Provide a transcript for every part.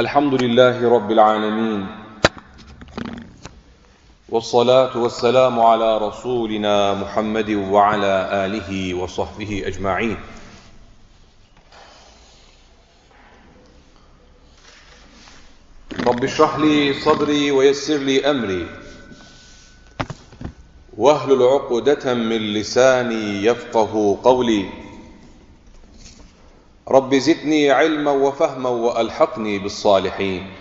الحمد لله رب العالمين والصلاة والسلام على رسولنا محمد وعلى آله وصحبه أجمعين. رب اشرح لي صدري ويسر لي أمري. واهلل عقدة من لساني يفقه قولي. رب زدني علما وفهما وألحقني بالصالحين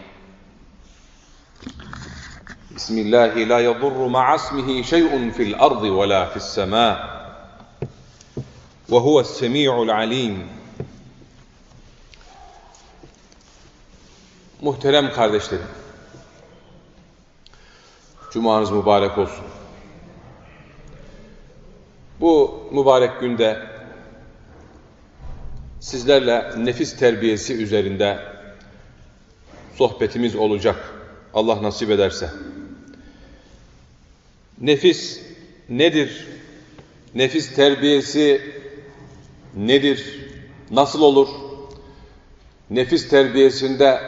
بسم الله لا يضر مع اسمه شيء في الأرض ولا في السماء وهو السميع العليم Muhterem kardeşlerim, Cumanız mübarek olsun. Bu mübarek günde sizlerle nefis terbiyesi üzerinde sohbetimiz olacak. Allah nasip ederse. Nefis nedir? Nefis terbiyesi nedir? Nasıl olur? Nefis terbiyesinde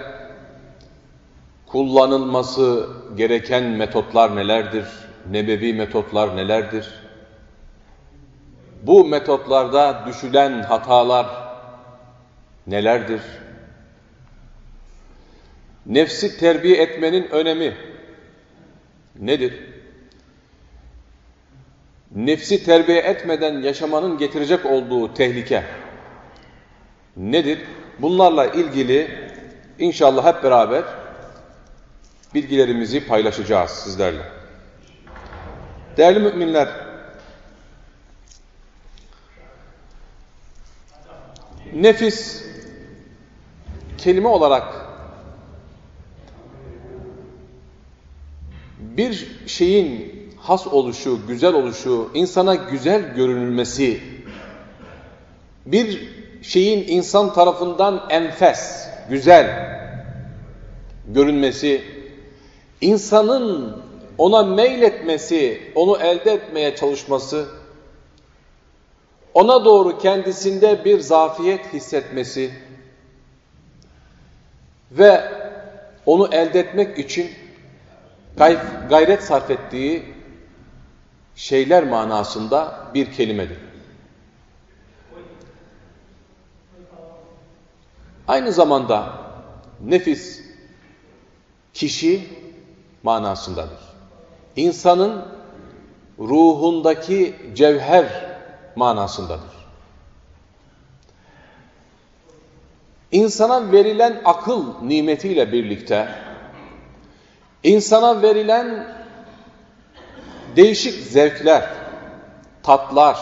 kullanılması gereken metotlar nelerdir? Nebevi metotlar nelerdir? Bu metotlarda düşülen hatalar nelerdir? Nefsi terbiye etmenin önemi nedir? Nefsi terbiye etmeden yaşamanın getirecek olduğu tehlike nedir? Bunlarla ilgili inşallah hep beraber bilgilerimizi paylaşacağız sizlerle. Değerli müminler, nefis kelime olarak bir şeyin has oluşu, güzel oluşu, insana güzel görünülmesi, bir şeyin insan tarafından enfes, güzel görünmesi, insanın ona meyletmesi, onu elde etmeye çalışması, ona doğru kendisinde bir zafiyet hissetmesi ve onu elde etmek için gayret sarf ettiği şeyler manasında bir kelimedir. Aynı zamanda nefis kişi manasındadır. İnsanın ruhundaki cevher manasındadır. İnsana verilen akıl nimetiyle birlikte insana verilen değişik zevkler, tatlar,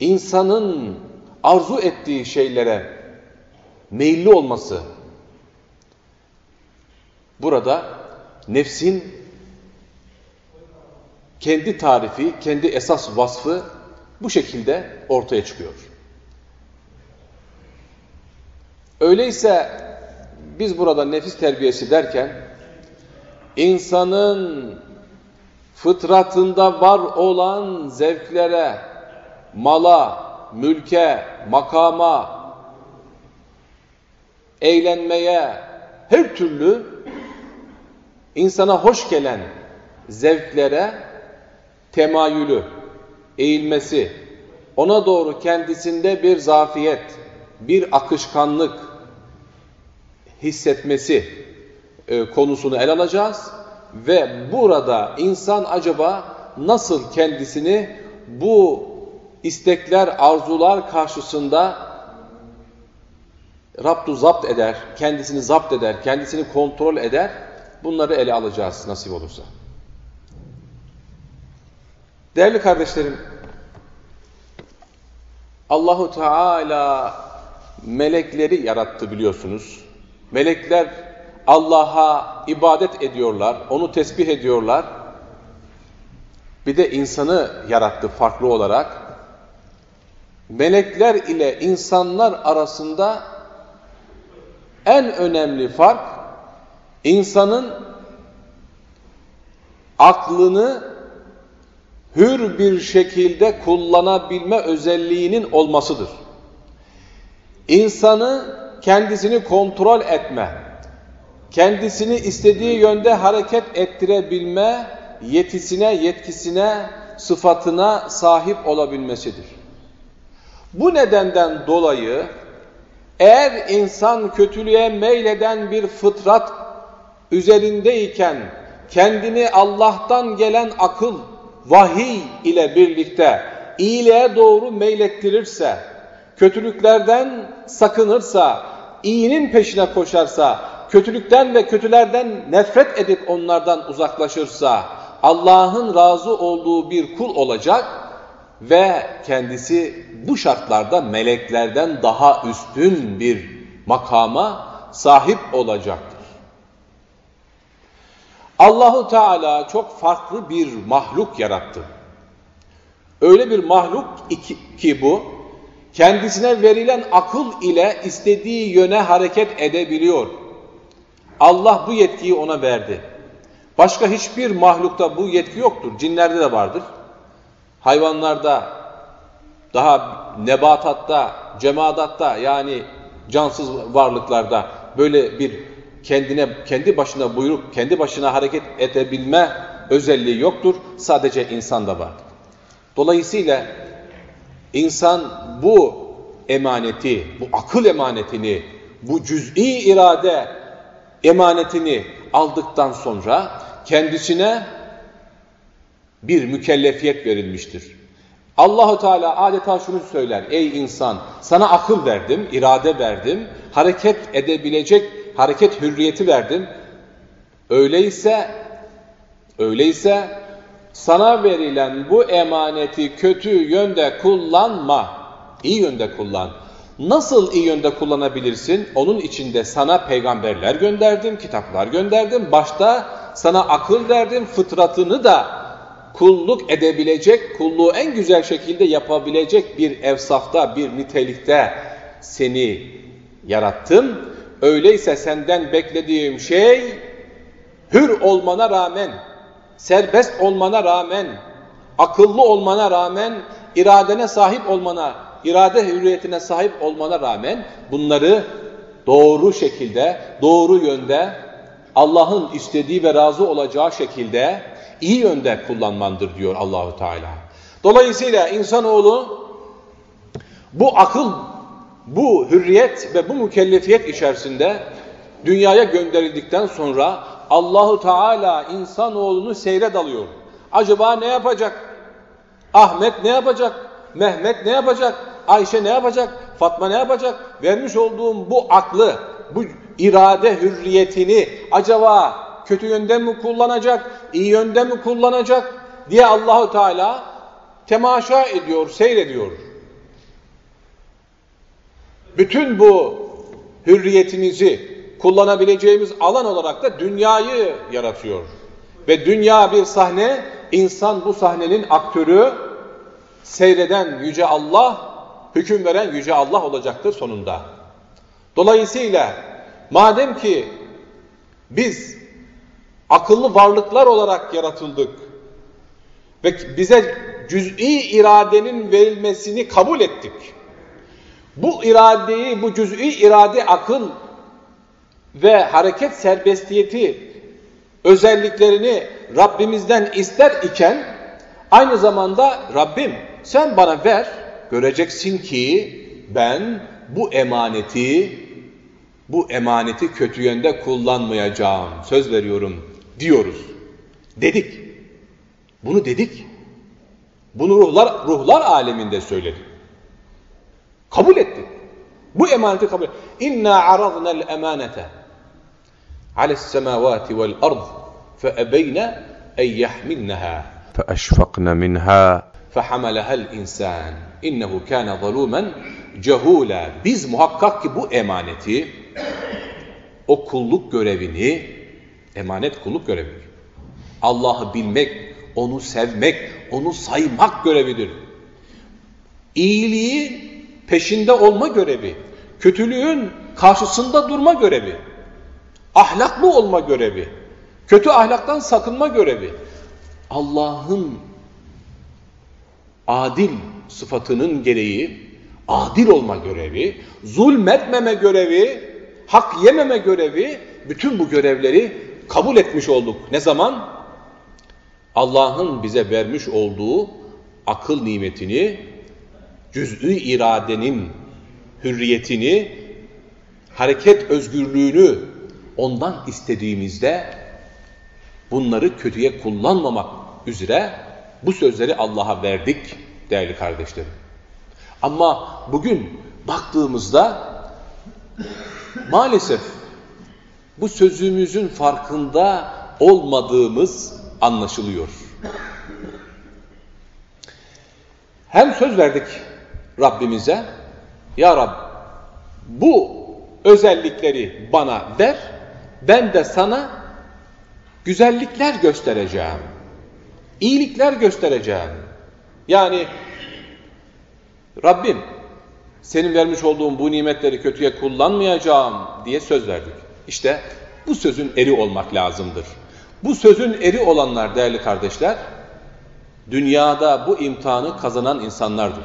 insanın arzu ettiği şeylere meyilli olması burada nefsin kendi tarifi, kendi esas vasfı bu şekilde ortaya çıkıyor. Öyleyse biz burada nefis terbiyesi derken insanın fıtratında var olan zevklere, mala, mülke, makama, eğlenmeye, her türlü insana hoş gelen zevklere temayülü, eğilmesi, ona doğru kendisinde bir zafiyet, bir akışkanlık hissetmesi e, konusunu ele alacağız ve burada insan acaba nasıl kendisini bu istekler, arzular karşısında raptu zapt eder, kendisini zapt eder, kendisini kontrol eder, bunları ele alacağız nasip olursa. Değerli kardeşlerim, Allahu Teala melekleri yarattı biliyorsunuz. Melekler Allah'a ibadet ediyorlar, onu tesbih ediyorlar. Bir de insanı yarattı farklı olarak. Melekler ile insanlar arasında en önemli fark insanın aklını hür bir şekilde kullanabilme özelliğinin olmasıdır. İnsanı kendisini kontrol etme, kendisini istediği yönde hareket ettirebilme yetisine, yetkisine, sıfatına sahip olabilmesidir. Bu nedenden dolayı eğer insan kötülüğe meyleden bir fıtrat üzerindeyken kendini Allah'tan gelen akıl, vahiy ile birlikte iyiliğe doğru meylettirirse, kötülüklerden sakınırsa, iyinin peşine koşarsa, kötülükten ve kötülerden nefret edip onlardan uzaklaşırsa, Allah'ın razı olduğu bir kul olacak ve kendisi bu şartlarda meleklerden daha üstün bir makama sahip olacaktır. Allahu Teala çok farklı bir mahluk yarattı. Öyle bir mahluk ki bu, kendisine verilen akıl ile istediği yöne hareket edebiliyor. Allah bu yetkiyi ona verdi. Başka hiçbir mahlukta bu yetki yoktur. Cinlerde de vardır. Hayvanlarda, daha nebatatta, cemadatta yani cansız varlıklarda böyle bir kendine kendi başına buyruk, kendi başına hareket edebilme özelliği yoktur. Sadece insanda vardır. Dolayısıyla insan bu emaneti, bu akıl emanetini, bu cüz'i irade emanetini aldıktan sonra kendisine bir mükellefiyet verilmiştir. Allahu Teala adeta şunu söyler. Ey insan sana akıl verdim, irade verdim, hareket edebilecek hareket hürriyeti verdim. Öyleyse öyleyse sana verilen bu emaneti kötü yönde kullanma. iyi yönde kullan. Nasıl iyi yönde kullanabilirsin? Onun içinde sana peygamberler gönderdim, kitaplar gönderdim. Başta sana akıl verdim, fıtratını da kulluk edebilecek, kulluğu en güzel şekilde yapabilecek bir evsafta, bir nitelikte seni yarattım. Öyleyse senden beklediğim şey hür olmana rağmen, serbest olmana rağmen, akıllı olmana rağmen, iradene sahip olmana, irade hürriyetine sahip olmana rağmen bunları doğru şekilde, doğru yönde, Allah'ın istediği ve razı olacağı şekilde iyi yönde kullanmandır diyor Allahu Teala. Dolayısıyla insanoğlu bu akıl, bu hürriyet ve bu mükellefiyet içerisinde dünyaya gönderildikten sonra Allahu Teala insanoğlunu seyre dalıyor. Acaba ne yapacak? Ahmet ne yapacak? Mehmet ne yapacak? Ayşe ne yapacak? Fatma ne yapacak? Vermiş olduğum bu aklı, bu irade hürriyetini acaba kötü yönden mi kullanacak, iyi yönden mi kullanacak diye Allahu Teala temaşa ediyor, seyrediyor. Bütün bu hürriyetinizi kullanabileceğimiz alan olarak da dünyayı yaratıyor. Ve dünya bir sahne, insan bu sahnenin aktörü, seyreden Yüce Allah, hüküm veren Yüce Allah olacaktır sonunda. Dolayısıyla madem ki biz akıllı varlıklar olarak yaratıldık ve bize cüz'i iradenin verilmesini kabul ettik. Bu iradeyi, bu cüz'i irade akıl ve hareket serbestiyeti özelliklerini Rabbimizden ister iken aynı zamanda Rabbim sen bana ver göreceksin ki ben bu emaneti bu emaneti kötü yönde kullanmayacağım. Söz veriyorum diyoruz. Dedik. Bunu dedik. Bunu ruhlar ruhlar aleminde söyledik. Kabul ettik. Bu emaneti kabul ettik. İnna aradna'l emanete ale's semavati vel ard feebeyne en yahmilnaha فأشفقن منها فحملها الإنسان إنه كان ظلوما cehula. Biz muhakkak ki bu emaneti, o kulluk görevini, emanet kulluk görevidir. Allah'ı bilmek, onu sevmek, onu saymak görevidir. İyiliği peşinde olma görevi, kötülüğün karşısında durma görevi, ahlaklı olma görevi, kötü ahlaktan sakınma görevi. Allah'ın adil sıfatının gereği adil olma görevi, zulmetmeme görevi, hak yememe görevi, bütün bu görevleri kabul etmiş olduk. Ne zaman? Allah'ın bize vermiş olduğu akıl nimetini, cüz'ü iradenin hürriyetini, hareket özgürlüğünü ondan istediğimizde bunları kötüye kullanmamak üzere bu sözleri Allah'a verdik değerli kardeşlerim. Ama bugün baktığımızda maalesef bu sözümüzün farkında olmadığımız anlaşılıyor. Hem söz verdik Rabbimize, Ya Rab bu özellikleri bana ver, ben de sana güzellikler göstereceğim, iyilikler göstereceğim. Yani Rabbim senin vermiş olduğun bu nimetleri kötüye kullanmayacağım diye söz verdik. İşte bu sözün eri olmak lazımdır. Bu sözün eri olanlar değerli kardeşler, dünyada bu imtihanı kazanan insanlardır.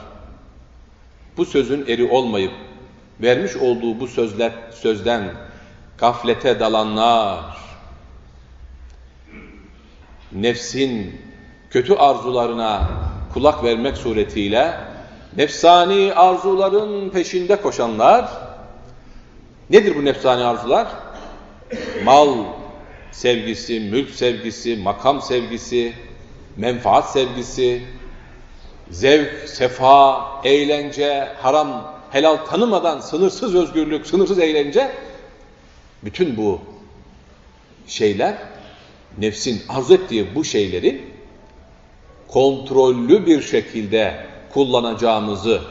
Bu sözün eri olmayıp vermiş olduğu bu sözler, sözden gaflete dalanlar, nefsin kötü arzularına kulak vermek suretiyle nefsani arzuların peşinde koşanlar, nedir bu nefsani arzular? Mal sevgisi, mülk sevgisi, makam sevgisi, menfaat sevgisi, zevk, sefa, eğlence, haram, helal tanımadan sınırsız özgürlük, sınırsız eğlence, bütün bu şeyler, nefsin arzu ettiği bu şeyleri kontrollü bir şekilde kullanacağımızı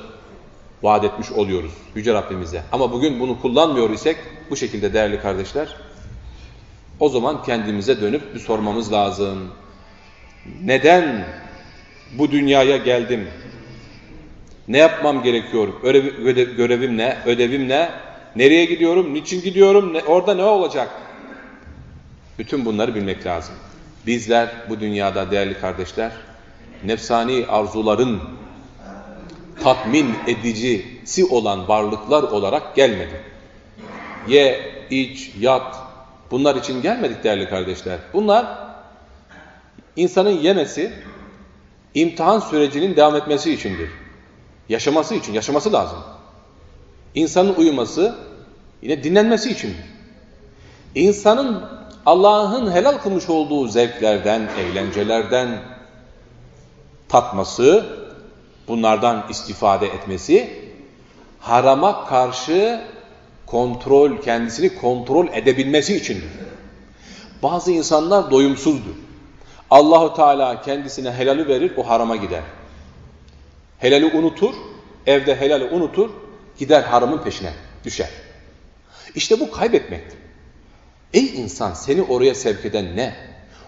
vaat etmiş oluyoruz Yüce Rabbimize. Ama bugün bunu kullanmıyor isek bu şekilde değerli kardeşler, o zaman kendimize dönüp bir sormamız lazım. Neden bu dünyaya geldim? Ne yapmam gerekiyor? Ödev, görevim ne? Ödevim ne? Nereye gidiyorum? Niçin gidiyorum? Ne, orada ne olacak? Bütün bunları bilmek lazım. Bizler bu dünyada değerli kardeşler, nefsani arzuların tatmin edicisi olan varlıklar olarak gelmedik. Ye, iç, yat, bunlar için gelmedik değerli kardeşler. Bunlar insanın yemesi, imtihan sürecinin devam etmesi içindir. Yaşaması için, yaşaması lazım. İnsanın uyuması, yine dinlenmesi içindir. İnsanın Allah'ın helal kılmış olduğu zevklerden, eğlencelerden tatması, bunlardan istifade etmesi, harama karşı kontrol, kendisini kontrol edebilmesi içindir. Bazı insanlar doyumsuzdur. Allahu Teala kendisine helali verir, o harama gider. Helali unutur, evde helali unutur, gider haramın peşine düşer. İşte bu kaybetmektir. Ey insan seni oraya sevk eden ne?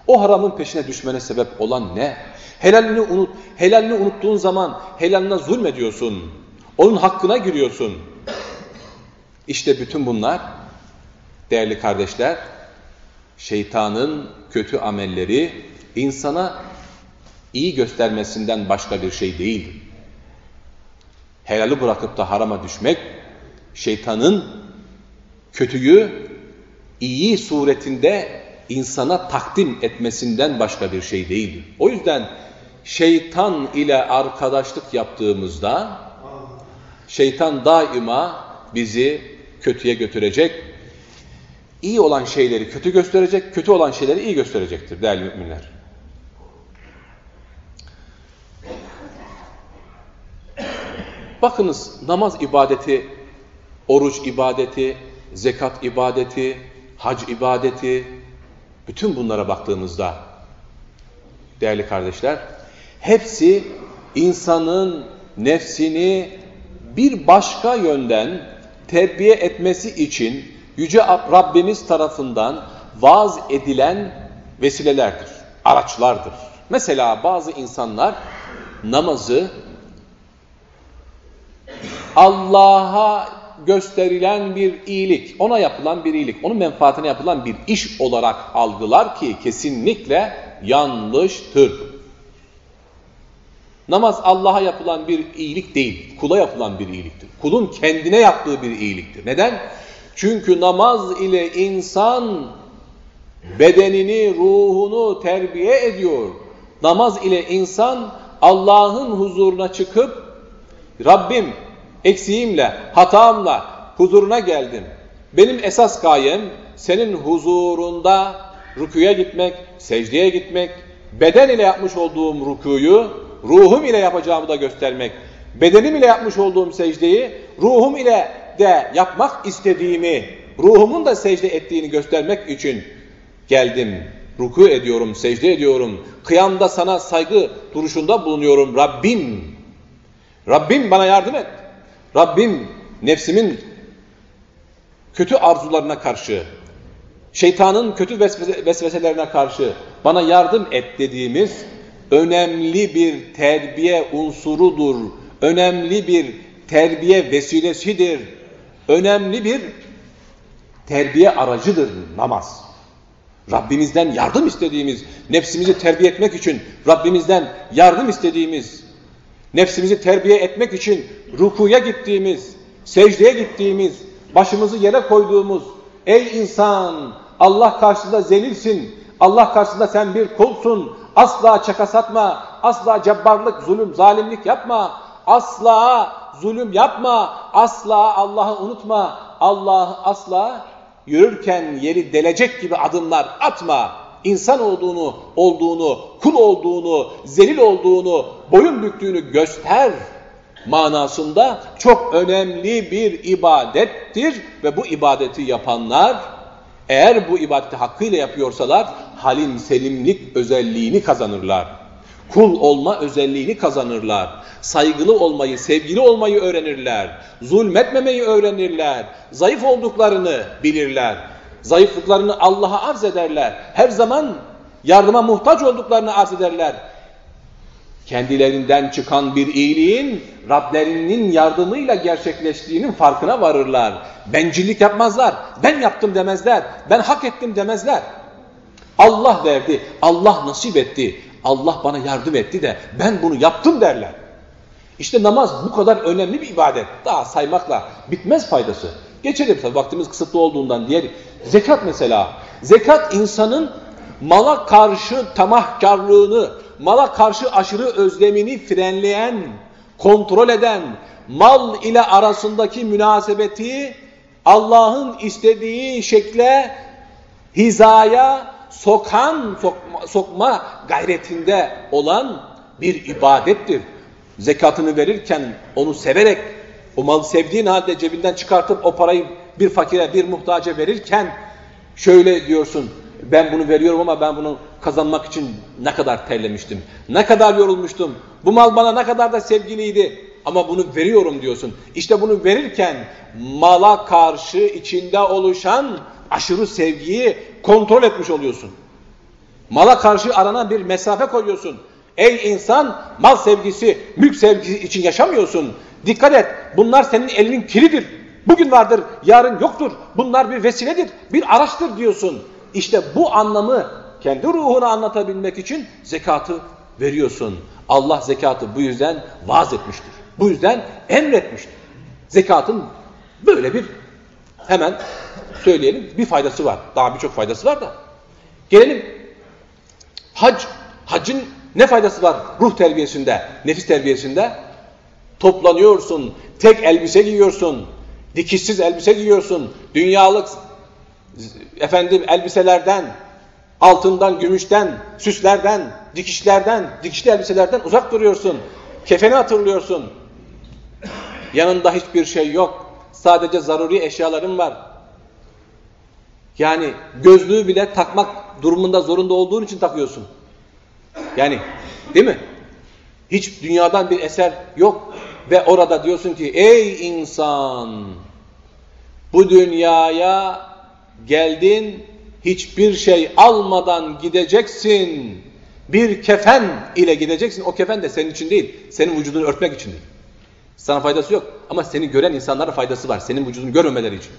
O haramın peşine düşmene sebep olan ne? Helalini unut, helalini unuttuğun zaman helaline zulmediyorsun. Onun hakkına giriyorsun. İşte bütün bunlar değerli kardeşler şeytanın kötü amelleri insana iyi göstermesinden başka bir şey değildir. Helali bırakıp da harama düşmek şeytanın kötüyü iyi suretinde insana takdim etmesinden başka bir şey değildir. O yüzden şeytan ile arkadaşlık yaptığımızda şeytan daima bizi kötüye götürecek, iyi olan şeyleri kötü gösterecek, kötü olan şeyleri iyi gösterecektir değerli müminler. Bakınız namaz ibadeti, oruç ibadeti, zekat ibadeti, hac ibadeti, bütün bunlara baktığımızda değerli kardeşler, hepsi insanın nefsini bir başka yönden terbiye etmesi için Yüce Rabbimiz tarafından vaaz edilen vesilelerdir, araçlardır. Mesela bazı insanlar namazı Allah'a gösterilen bir iyilik, ona yapılan bir iyilik, onun menfaatine yapılan bir iş olarak algılar ki kesinlikle yanlıştır. Namaz Allah'a yapılan bir iyilik değil, kula yapılan bir iyiliktir. Kulun kendine yaptığı bir iyiliktir. Neden? Çünkü namaz ile insan bedenini, ruhunu terbiye ediyor. Namaz ile insan Allah'ın huzuruna çıkıp Rabbim eksiğimle, hatamla huzuruna geldim. Benim esas gayem senin huzurunda rükuya gitmek, secdeye gitmek, beden ile yapmış olduğum rükuyu ruhum ile yapacağımı da göstermek, bedenim ile yapmış olduğum secdeyi ruhum ile de yapmak istediğimi, ruhumun da secde ettiğini göstermek için geldim. Ruku ediyorum, secde ediyorum. Kıyamda sana saygı duruşunda bulunuyorum Rabbim. Rabbim bana yardım et. Rabbim nefsimin kötü arzularına karşı, şeytanın kötü vesveselerine karşı bana yardım et dediğimiz önemli bir terbiye unsurudur. Önemli bir terbiye vesilesidir. Önemli bir terbiye aracıdır namaz. Rabbimizden yardım istediğimiz, nefsimizi terbiye etmek için Rabbimizden yardım istediğimiz, nefsimizi terbiye etmek için rukuya gittiğimiz, secdeye gittiğimiz, başımızı yere koyduğumuz, ey insan Allah karşısında zelilsin, Allah karşısında sen bir kulsun, asla çaka satma, asla cebbarlık, zulüm, zalimlik yapma, asla zulüm yapma, asla Allah'ı unutma, Allah asla yürürken yeri delecek gibi adımlar atma. İnsan olduğunu, olduğunu, kul olduğunu, zelil olduğunu, boyun büktüğünü göster manasında çok önemli bir ibadettir ve bu ibadeti yapanlar eğer bu ibadeti hakkıyla yapıyorsalar halim selimlik özelliğini kazanırlar. Kul olma özelliğini kazanırlar. Saygılı olmayı, sevgili olmayı öğrenirler. Zulmetmemeyi öğrenirler. Zayıf olduklarını bilirler. Zayıflıklarını Allah'a arz ederler. Her zaman yardıma muhtaç olduklarını arz ederler. Kendilerinden çıkan bir iyiliğin Rablerinin yardımıyla gerçekleştiğinin farkına varırlar. Bencillik yapmazlar. Ben yaptım demezler. Ben hak ettim demezler. Allah verdi, Allah nasip etti, Allah bana yardım etti de ben bunu yaptım derler. İşte namaz bu kadar önemli bir ibadet. Daha saymakla bitmez faydası. Geçelim tabii vaktimiz kısıtlı olduğundan diğer. Zekat mesela. Zekat insanın mala karşı tamahkarlığını, mala karşı aşırı özlemini frenleyen, kontrol eden, mal ile arasındaki münasebeti Allah'ın istediği şekle, hizaya sokan, sokma, sokma gayretinde olan bir ibadettir. Zekatını verirken onu severek, o malı sevdiğin halde cebinden çıkartıp o parayı bir fakire, bir muhtaca verirken şöyle diyorsun, ben bunu veriyorum ama ben bunu kazanmak için ne kadar terlemiştim, ne kadar yorulmuştum, bu mal bana ne kadar da sevgiliydi ama bunu veriyorum diyorsun. İşte bunu verirken mala karşı içinde oluşan aşırı sevgiyi kontrol etmiş oluyorsun. Mala karşı aranan bir mesafe koyuyorsun. Ey insan mal sevgisi, mülk sevgisi için yaşamıyorsun. Dikkat et bunlar senin elinin kiridir. Bugün vardır, yarın yoktur. Bunlar bir vesiledir, bir araçtır diyorsun. İşte bu anlamı kendi ruhunu anlatabilmek için zekatı veriyorsun. Allah zekatı bu yüzden vaaz etmiştir. Bu yüzden emretmiştir. Zekatın böyle bir hemen söyleyelim bir faydası var. Daha birçok faydası var da. Gelelim hac. Hacın ne faydası var ruh terbiyesinde, nefis terbiyesinde? Toplanıyorsun, tek elbise giyiyorsun, dikişsiz elbise giyiyorsun, dünyalık efendim elbiselerden, altından, gümüşten, süslerden, dikişlerden, dikişli elbiselerden uzak duruyorsun. Kefeni hatırlıyorsun. Yanında hiçbir şey yok. Sadece zaruri eşyaların var. Yani gözlüğü bile takmak durumunda zorunda olduğun için takıyorsun. Yani değil mi? Hiç dünyadan bir eser yok ve orada diyorsun ki ey insan bu dünyaya geldin hiçbir şey almadan gideceksin. Bir kefen ile gideceksin. O kefen de senin için değil. Senin vücudunu örtmek için değil. Sana faydası yok. Ama seni gören insanlara faydası var. Senin vücudunu görmemeleri için.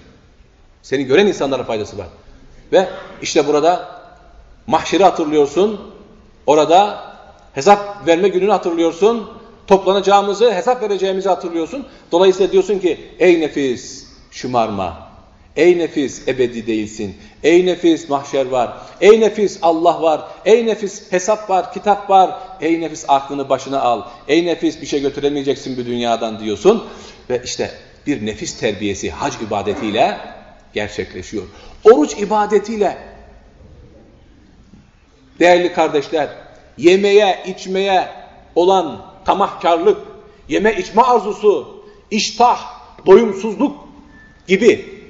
Seni gören insanlara faydası var. Ve işte burada mahşeri hatırlıyorsun. Orada hesap verme gününü hatırlıyorsun. Toplanacağımızı, hesap vereceğimizi hatırlıyorsun. Dolayısıyla diyorsun ki ey nefis şımarma. Ey nefis ebedi değilsin. Ey nefis mahşer var. Ey nefis Allah var. Ey nefis hesap var, kitap var. Ey nefis aklını başına al. Ey nefis bir şey götüremeyeceksin bu dünyadan diyorsun. Ve işte bir nefis terbiyesi hac ibadetiyle gerçekleşiyor. Oruç ibadetiyle değerli kardeşler yemeye içmeye olan tamahkarlık, yeme içme arzusu, iştah, doyumsuzluk gibi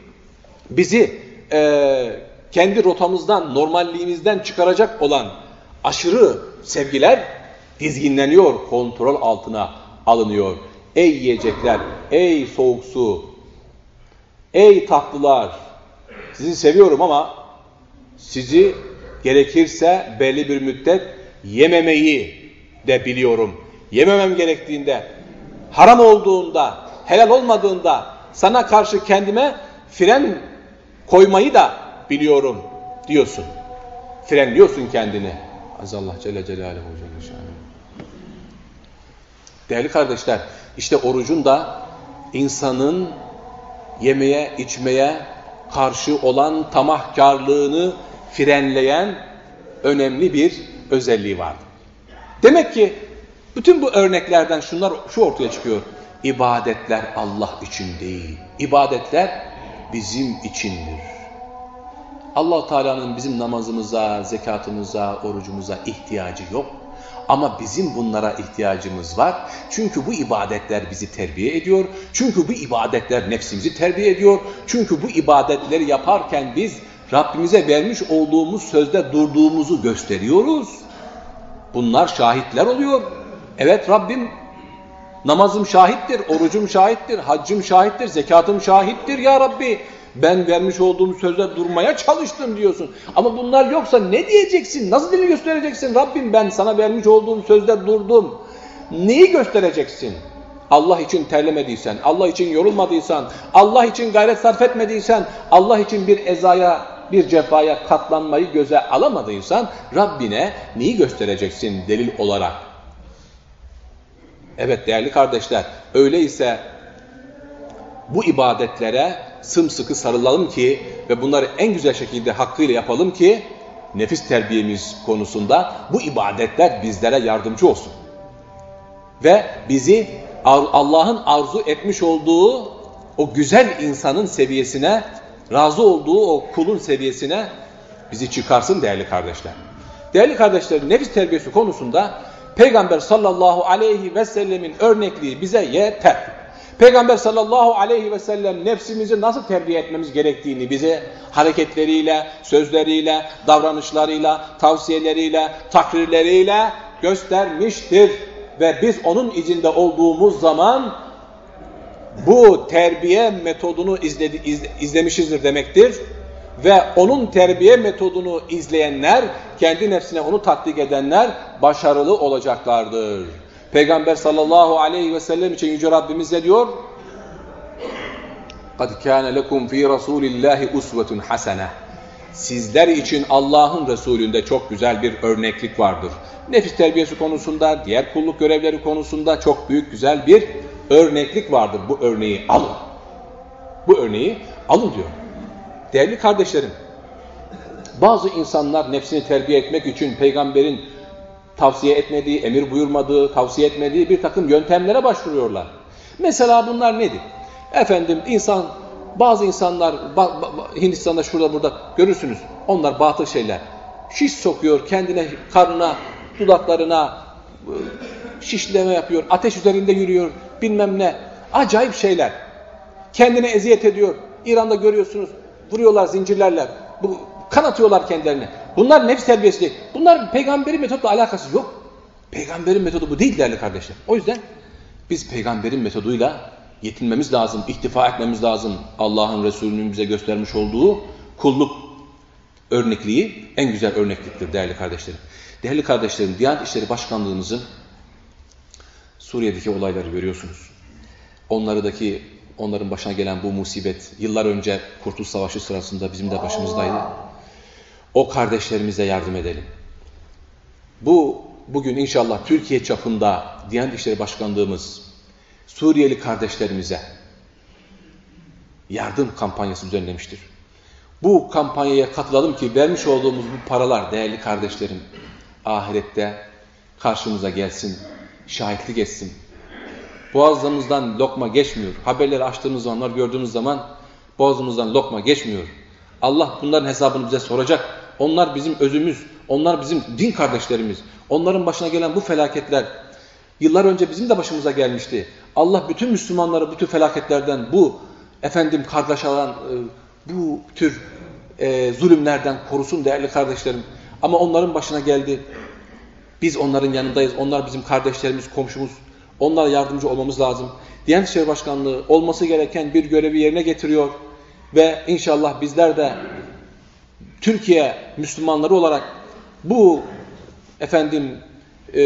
bizi e, kendi rotamızdan, normalliğimizden çıkaracak olan aşırı sevgiler dizginleniyor, kontrol altına alınıyor. Ey yiyecekler, ey soğuk su, ey tatlılar, sizi seviyorum ama sizi gerekirse belli bir müddet yememeyi de biliyorum. Yememem gerektiğinde, haram olduğunda, helal olmadığında sana karşı kendime fren koymayı da biliyorum diyorsun. Frenliyorsun kendini. Azallah Celle Celaluhu Celle Değerli kardeşler, işte orucun da insanın yemeye, içmeye karşı olan tamahkarlığını frenleyen önemli bir özelliği var. Demek ki bütün bu örneklerden şunlar şu ortaya çıkıyor. İbadetler Allah için değil. İbadetler bizim içindir. allah Teala'nın bizim namazımıza, zekatımıza, orucumuza ihtiyacı yok. Ama bizim bunlara ihtiyacımız var. Çünkü bu ibadetler bizi terbiye ediyor. Çünkü bu ibadetler nefsimizi terbiye ediyor. Çünkü bu ibadetleri yaparken biz Rabbimize vermiş olduğumuz sözde durduğumuzu gösteriyoruz. Bunlar şahitler oluyor. Evet Rabbim namazım şahittir, orucum şahittir, haccım şahittir, zekatım şahittir ya Rabbi. Ben vermiş olduğum sözde durmaya çalıştım diyorsun. Ama bunlar yoksa ne diyeceksin? Nasıl dili göstereceksin? Rabbim ben sana vermiş olduğum sözde durdum. Neyi göstereceksin? Allah için terlemediysen, Allah için yorulmadıysan, Allah için gayret sarf etmediysen, Allah için bir ezaya, bir cefaya katlanmayı göze alamadıysan Rabbine neyi göstereceksin delil olarak? Evet değerli kardeşler, öyleyse bu ibadetlere sımsıkı sarılalım ki ve bunları en güzel şekilde hakkıyla yapalım ki nefis terbiyemiz konusunda bu ibadetler bizlere yardımcı olsun. Ve bizi Allah'ın arzu etmiş olduğu o güzel insanın seviyesine, razı olduğu o kulun seviyesine bizi çıkarsın değerli kardeşler. Değerli kardeşlerim nefis terbiyesi konusunda Peygamber sallallahu aleyhi ve sellemin örnekliği bize yeter. Peygamber sallallahu aleyhi ve sellem nefsimizi nasıl terbiye etmemiz gerektiğini bize hareketleriyle, sözleriyle, davranışlarıyla, tavsiyeleriyle, takrirleriyle göstermiştir. Ve biz onun izinde olduğumuz zaman bu terbiye metodunu izledi, izle, izlemişizdir demektir Ve onun terbiye metodunu izleyenler, kendi nefsine onu tatbik edenler başarılı olacaklardır. Peygamber sallallahu aleyhi ve sellem için Yüce Rabbimiz ne diyor? قَدْ كَانَ لَكُمْ ف۪ي رَسُولِ اللّٰهِ اُسْوَةٌ حَسَنَةٌ Sizler için Allah'ın Resulü'nde çok güzel bir örneklik vardır. Nefis terbiyesi konusunda, diğer kulluk görevleri konusunda çok büyük güzel bir örneklik vardır. Bu örneği alın. Bu örneği alın diyor. Değerli kardeşlerim, bazı insanlar nefsini terbiye etmek için peygamberin tavsiye etmediği, emir buyurmadığı, tavsiye etmediği bir takım yöntemlere başvuruyorlar. Mesela bunlar nedir? Efendim insan, bazı insanlar Hindistan'da şurada burada görürsünüz. Onlar batıl şeyler. Şiş sokuyor kendine, karnına, dudaklarına ıı, şişleme yapıyor, ateş üzerinde yürüyor, bilmem ne. Acayip şeyler. Kendine eziyet ediyor. İran'da görüyorsunuz, vuruyorlar zincirlerle. Bu, kan atıyorlar kendilerine. Bunlar nefs terbiyesi değil. Bunlar peygamberin metodla alakası yok. Peygamberin metodu bu değil değerli kardeşler. O yüzden biz peygamberin metoduyla yetinmemiz lazım, iktifa etmemiz lazım. Allah'ın Resulü'nün bize göstermiş olduğu kulluk örnekliği en güzel örnekliktir değerli kardeşlerim. Değerli kardeşlerim, Diyanet İşleri Başkanlığımızın Suriye'deki olayları görüyorsunuz. Onlardaki, onların başına gelen bu musibet yıllar önce Kurtuluş Savaşı sırasında bizim de başımızdaydı. O kardeşlerimize yardım edelim. Bu bugün inşallah Türkiye çapında Diyanet İşleri Başkanlığımız Suriyeli kardeşlerimize yardım kampanyası düzenlemiştir. Bu kampanyaya katılalım ki vermiş olduğumuz bu paralar değerli kardeşlerim ahirette karşımıza gelsin, şahitlik etsin. Boğazımızdan lokma geçmiyor. Haberleri açtığımız zamanlar gördüğümüz zaman boğazımızdan lokma geçmiyor. Allah bunların hesabını bize soracak. Onlar bizim özümüz, onlar bizim din kardeşlerimiz. Onların başına gelen bu felaketler yıllar önce bizim de başımıza gelmişti. Allah bütün Müslümanları bütün felaketlerden bu efendim kargaşalan e, bu tür e, zulümlerden korusun değerli kardeşlerim. Ama onların başına geldi. Biz onların yanındayız. Onlar bizim kardeşlerimiz, komşumuz. Onlara yardımcı olmamız lazım. Diyanet İşleri Başkanlığı olması gereken bir görevi yerine getiriyor. Ve inşallah bizler de Türkiye Müslümanları olarak bu efendim e,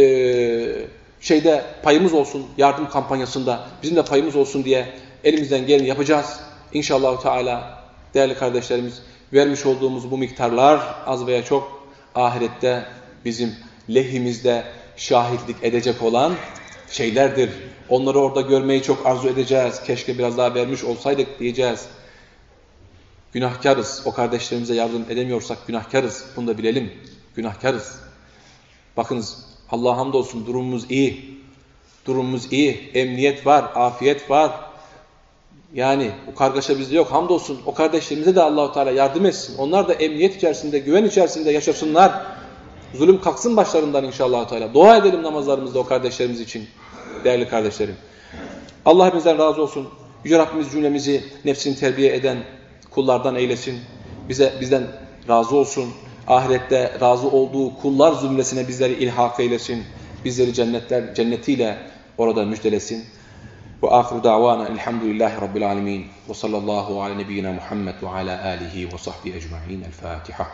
şeyde payımız olsun, yardım kampanyasında bizim de payımız olsun diye elimizden geleni yapacağız. İnşallah Teala değerli kardeşlerimiz vermiş olduğumuz bu miktarlar az veya çok ahirette bizim lehimizde şahitlik edecek olan şeylerdir. Onları orada görmeyi çok arzu edeceğiz. Keşke biraz daha vermiş olsaydık diyeceğiz. Günahkarız. O kardeşlerimize yardım edemiyorsak günahkarız. Bunu da bilelim. Günahkarız. Bakınız Allah'a hamdolsun durumumuz iyi. Durumumuz iyi. Emniyet var, afiyet var. Yani o kargaşa bizde yok. Hamdolsun o kardeşlerimize de Allahu Teala yardım etsin. Onlar da emniyet içerisinde, güven içerisinde yaşasınlar. Zulüm kalksın başlarından inşallah Teala. Dua edelim namazlarımızda o kardeşlerimiz için. Değerli kardeşlerim. Allah hepimizden razı olsun. Yüce Rabbimiz cümlemizi nefsini terbiye eden kullardan eylesin. Bize bizden razı olsun. Ahirette razı olduğu kullar zümresine bizleri ilhak eylesin. Bizleri cennetler cennetiyle orada müjdelesin. Ve ahiru davana elhamdülillahi rabbil alemin. Ve sallallahu ala nebiyyina Muhammed ve ala alihi ve sahbihi ecma'in. El Fatiha.